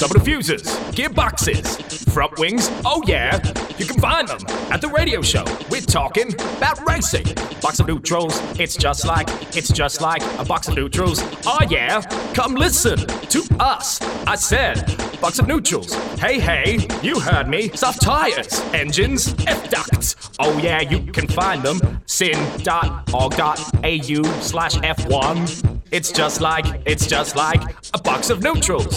double diffusers, gearboxes, front wings, oh yeah, you can find them at the radio show. We're talking about racing. Box of neutrals, it's just like, it's just like a box of neutrals. Oh yeah, come listen to us. I said, box of neutrals. Hey, hey, you heard me. Soft tires, engines, F ducts. Oh yeah, you can find them. syn.org.au slash F1. It's just like, it's just like a box of neutrals.